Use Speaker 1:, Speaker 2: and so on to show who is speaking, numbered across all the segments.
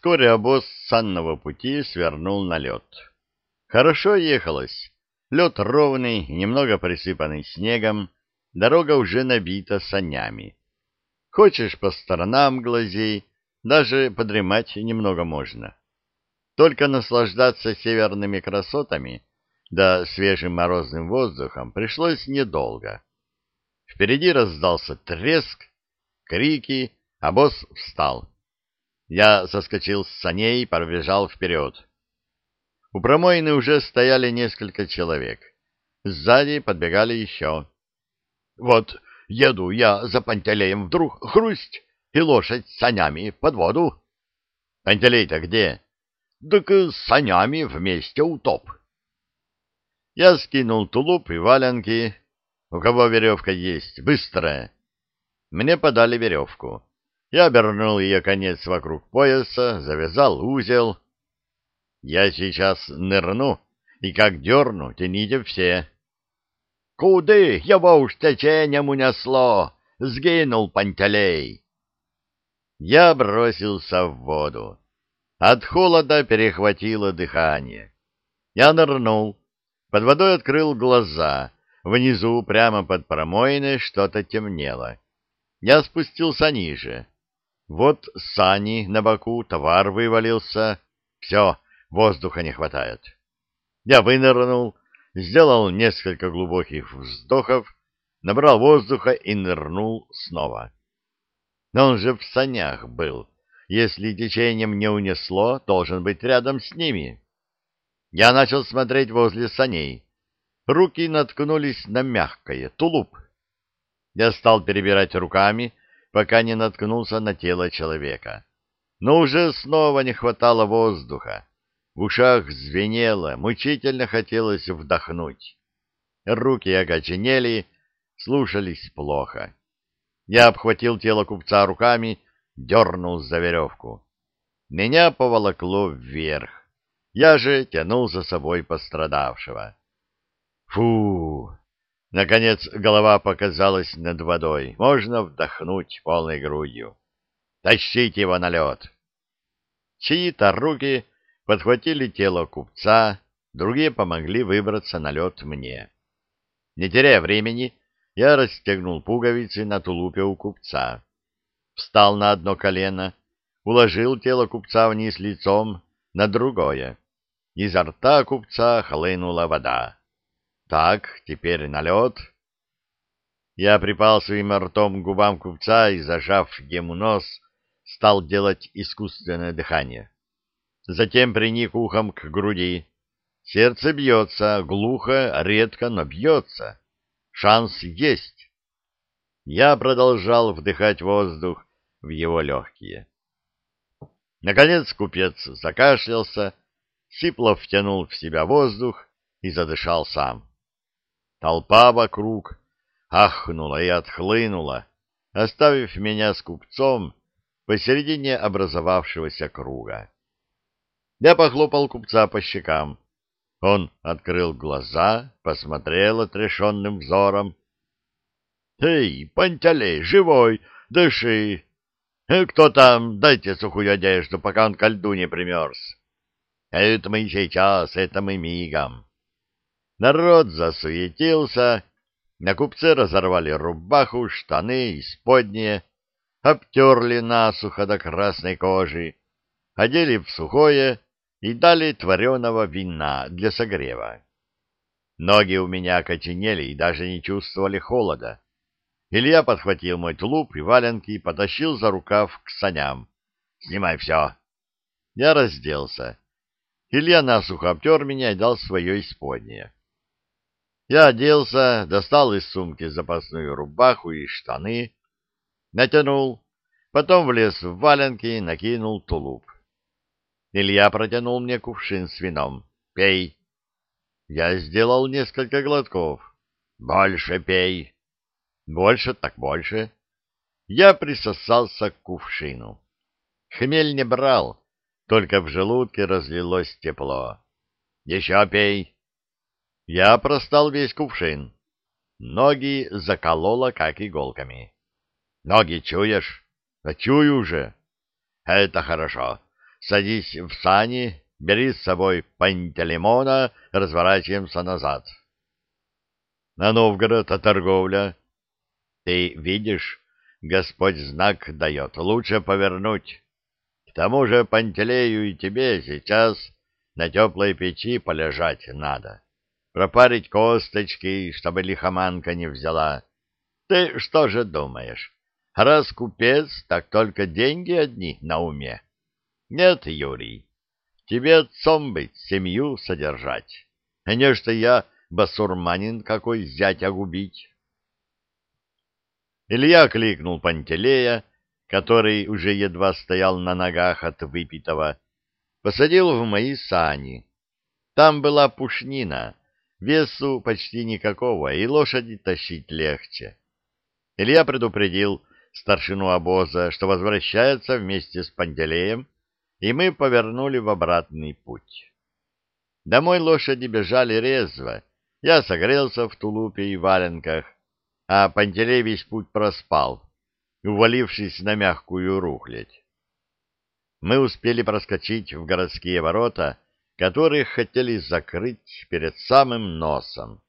Speaker 1: Вскоре обоз санного пути свернул на лед. Хорошо ехалось. Лед ровный, немного присыпанный снегом, дорога уже набита санями. Хочешь по сторонам глазей, даже подремать немного можно. Только наслаждаться северными красотами да свежим морозным воздухом пришлось недолго. Впереди раздался треск, крики, босс встал. Я соскочил с саней и пробежал вперед. У промоины уже стояли несколько человек. Сзади подбегали еще. Вот еду я за Пантелеем, вдруг хрусть, и лошадь с санями под воду. Пантелей-то где? Так с санями вместе утоп. Я скинул тулуп и валенки. У кого веревка есть? Быстрая. Мне подали веревку. Я обернул ее конец вокруг пояса, завязал узел. Я сейчас нырну, и как дерну, тяните все. Куды его уж течением унесло? Сгинул Пантелей. Я бросился в воду. От холода перехватило дыхание. Я нырнул. Под водой открыл глаза. Внизу, прямо под промоиной, что-то темнело. Я спустился ниже. Вот сани на боку, товар вывалился. Все, воздуха не хватает. Я вынырнул, сделал несколько глубоких вздохов, набрал воздуха и нырнул снова. Но он же в санях был. Если течением не унесло, должен быть рядом с ними. Я начал смотреть возле саней. Руки наткнулись на мягкое, тулуп. Я стал перебирать руками, пока не наткнулся на тело человека. Но уже снова не хватало воздуха. В ушах звенело, мучительно хотелось вдохнуть. Руки окоченели, слушались плохо. Я обхватил тело купца руками, дернул за веревку. Меня поволокло вверх. Я же тянул за собой пострадавшего. Фу! Наконец голова показалась над водой. Можно вдохнуть полной грудью. Тащите его на лед. Чьи-то руки подхватили тело купца, другие помогли выбраться на лед мне. Не теряя времени, я расстегнул пуговицы на тулупе у купца. Встал на одно колено, уложил тело купца вниз лицом на другое. Изо рта купца хлынула вода. Так, теперь на лед. Я припал своим ртом к губам купца и, зажав ему нос, стал делать искусственное дыхание. Затем приник ухом к груди. Сердце бьется, глухо, редко, но бьется. Шанс есть. Я продолжал вдыхать воздух в его легкие. Наконец купец закашлялся, Сиплов втянул в себя воздух и задышал сам. Толпа вокруг ахнула и отхлынула, оставив меня с купцом посередине образовавшегося круга. Я похлопал купца по щекам. Он открыл глаза, посмотрел отрешенным взором. — Эй, Пантелей, живой, дыши! Э, кто там? Дайте сухую одежду, пока он ко льду не примерз. Это мы сейчас, это мы мигом. Народ засуетился, на купце разорвали рубаху, штаны, и исподние, обтерли насухо до красной кожи, одели в сухое и дали твореного вина для согрева. Ноги у меня окоченели и даже не чувствовали холода. Илья подхватил мой тулуп и валенки и потащил за рукав к саням. «Снимай все!» Я разделся. Илья насухо обтер меня и дал свое исподнее. Я оделся, достал из сумки запасную рубаху и штаны, натянул, потом влез в валенки и накинул тулуп. Илья протянул мне кувшин с вином. «Пей». Я сделал несколько глотков. «Больше пей». «Больше так больше». Я присосался к кувшину. Хмель не брал, только в желудке разлилось тепло. «Еще пей!» Я простал весь кувшин. Ноги закололо, как иголками. «Ноги чуешь?» «А чую уже». «Это хорошо. садись в сани, бери с собой Пантелеймона, разворачиваемся назад. На Новгород, а торговля? Ты видишь, Господь знак дает, лучше повернуть. К тому же Пантелею и тебе сейчас на теплой печи полежать надо. Пропарить косточки, чтобы лихоманка не взяла. Ты что же думаешь? Раз купец, так только деньги одни на уме. Нет, Юрий, тебе отцом быть, семью содержать. А не что я басурманин какой зятя губить. Илья кликнул Пантелея, который уже едва стоял на ногах от выпитого, посадил в мои сани. Там была пушнина, весу почти никакого, и лошади тащить легче. Илья предупредил старшину обоза, что возвращается вместе с Пантелеем, и мы повернули в обратный путь. Домой лошади бежали резво, я согрелся в тулупе и валенках, а Пантелей весь путь проспал, увалившись на мягкую рухлядь. Мы успели проскочить в городские ворота, которые хотели закрыть перед самым носом.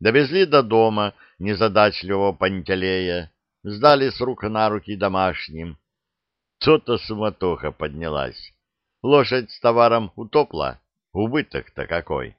Speaker 1: Довезли до дома незадачливого Пантелея, сдали с рук на руки домашним. То-то суматоха поднялась. Лошадь с товаром утопла, убыток-то какой.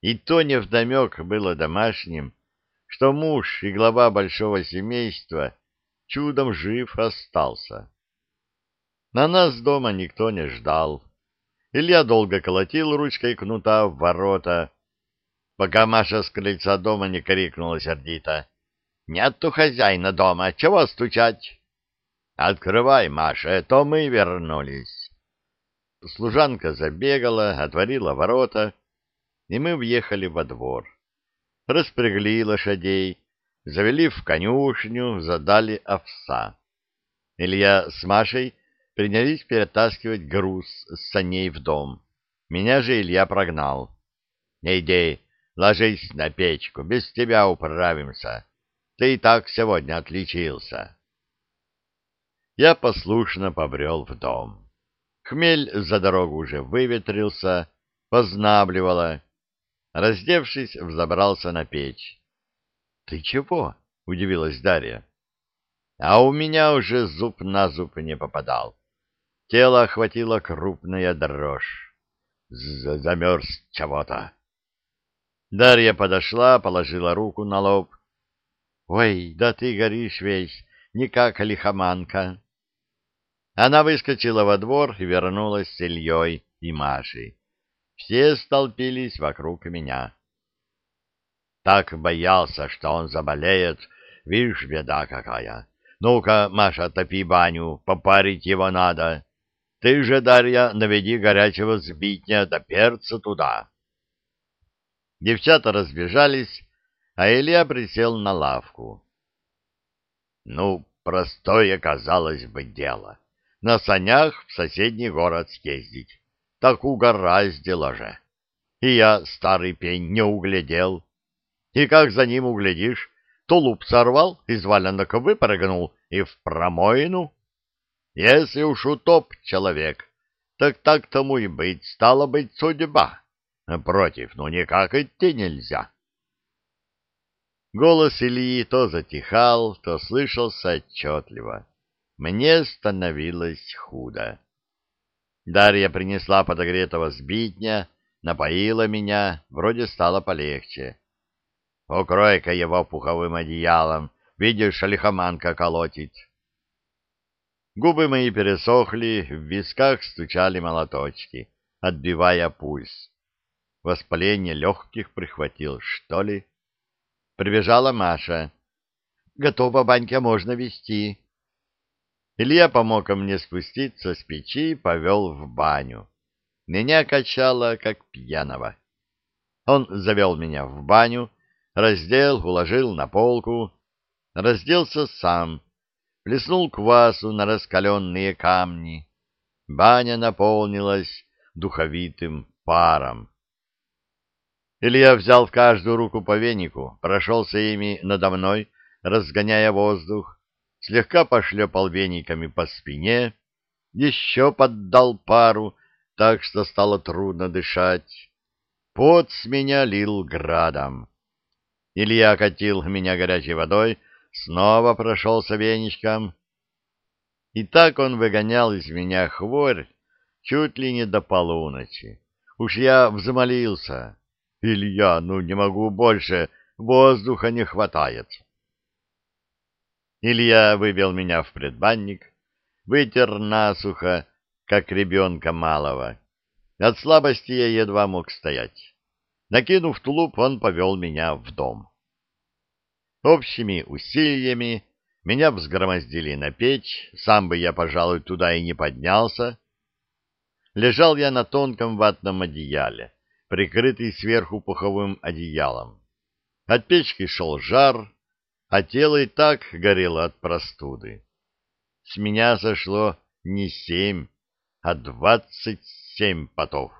Speaker 1: И то невдомек было домашним, что муж и глава большого семейства чудом жив остался. На нас дома никто не ждал. Илья долго колотил ручкой кнута в ворота, пока Маша с крыльца дома не крикнула сердито. — Нету хозяина дома, чего стучать? — Открывай, Маша, то мы вернулись. Служанка забегала, отворила ворота, и мы въехали во двор. Распрягли лошадей, завели в конюшню, задали овса. Илья с Машей принялись перетаскивать груз с саней в дом. Меня же Илья прогнал. — Иди, ложись на печку, без тебя управимся. Ты и так сегодня отличился. Я послушно побрел в дом. Хмель за дорогу уже выветрился, познабливало. Раздевшись, взобрался на печь. — Ты чего? — удивилась Дарья. — А у меня уже зуб на зуб не попадал. Тело охватила крупная дрожь. Замерз чего-то. Дарья подошла, положила руку на лоб. — Ой, да ты горишь весь, не как лихоманка. Она выскочила во двор и вернулась с Ильей и Машей. Все столпились вокруг меня. Так боялся, что он заболеет. Видишь, беда какая. Ну-ка, Маша, топи баню, попарить его надо. Ты же, Дарья, наведи горячего сбитня да перца туда. Девчата разбежались, а Илья присел на лавку. Ну, простое, казалось бы, дело. На санях в соседний город съездить. Так угораздило же. И я, старый пень, не углядел. И как за ним углядишь, тулуп сорвал, из валенок выпрыгнул и в промоину. Если уж утоп человек, так так тому и быть, стало быть судьба. Против, ну никак идти нельзя. Голос Ильи то затихал, то слышался отчетливо. Мне становилось худо. Дарья принесла подогретого сбитня, напоила меня, вроде стало полегче. Укрой-ка его пуховым одеялом, видишь, лихоманка колотит. Губы мои пересохли, в висках стучали молоточки, отбивая пульс. Воспаление легких прихватил, что ли? Прибежала Маша. «Готово, банька, можно вести». Илья помог мне спуститься с печи и повел в баню. Меня качало, как пьяного. Он завел меня в баню, раздел, уложил на полку, разделся сам, плеснул квасу на раскаленные камни. Баня наполнилась духовитым паром. Илья взял в каждую руку по венику, прошелся ими надо мной, разгоняя воздух, слегка пошлепал вениками по спине, еще поддал пару, так что стало трудно дышать. Пот с меня лил градом. Илья катил меня горячей водой, снова прошелся веничком. И так он выгонял из меня хворь чуть ли не до полуночи. Уж я взмолился. Илья, ну не могу больше, воздуха не хватает. Илья вывел меня в предбанник, вытер насухо, как ребенка малого. От слабости я едва мог стоять. Накинув тулуп, он повел меня в дом. Общими усилиями меня взгромоздили на печь, сам бы я, пожалуй, туда и не поднялся. Лежал я на тонком ватном одеяле, прикрытый сверху пуховым одеялом. От печки шел жар, а тело и так горело от простуды. С меня сошло не семь, а двадцать семь потов.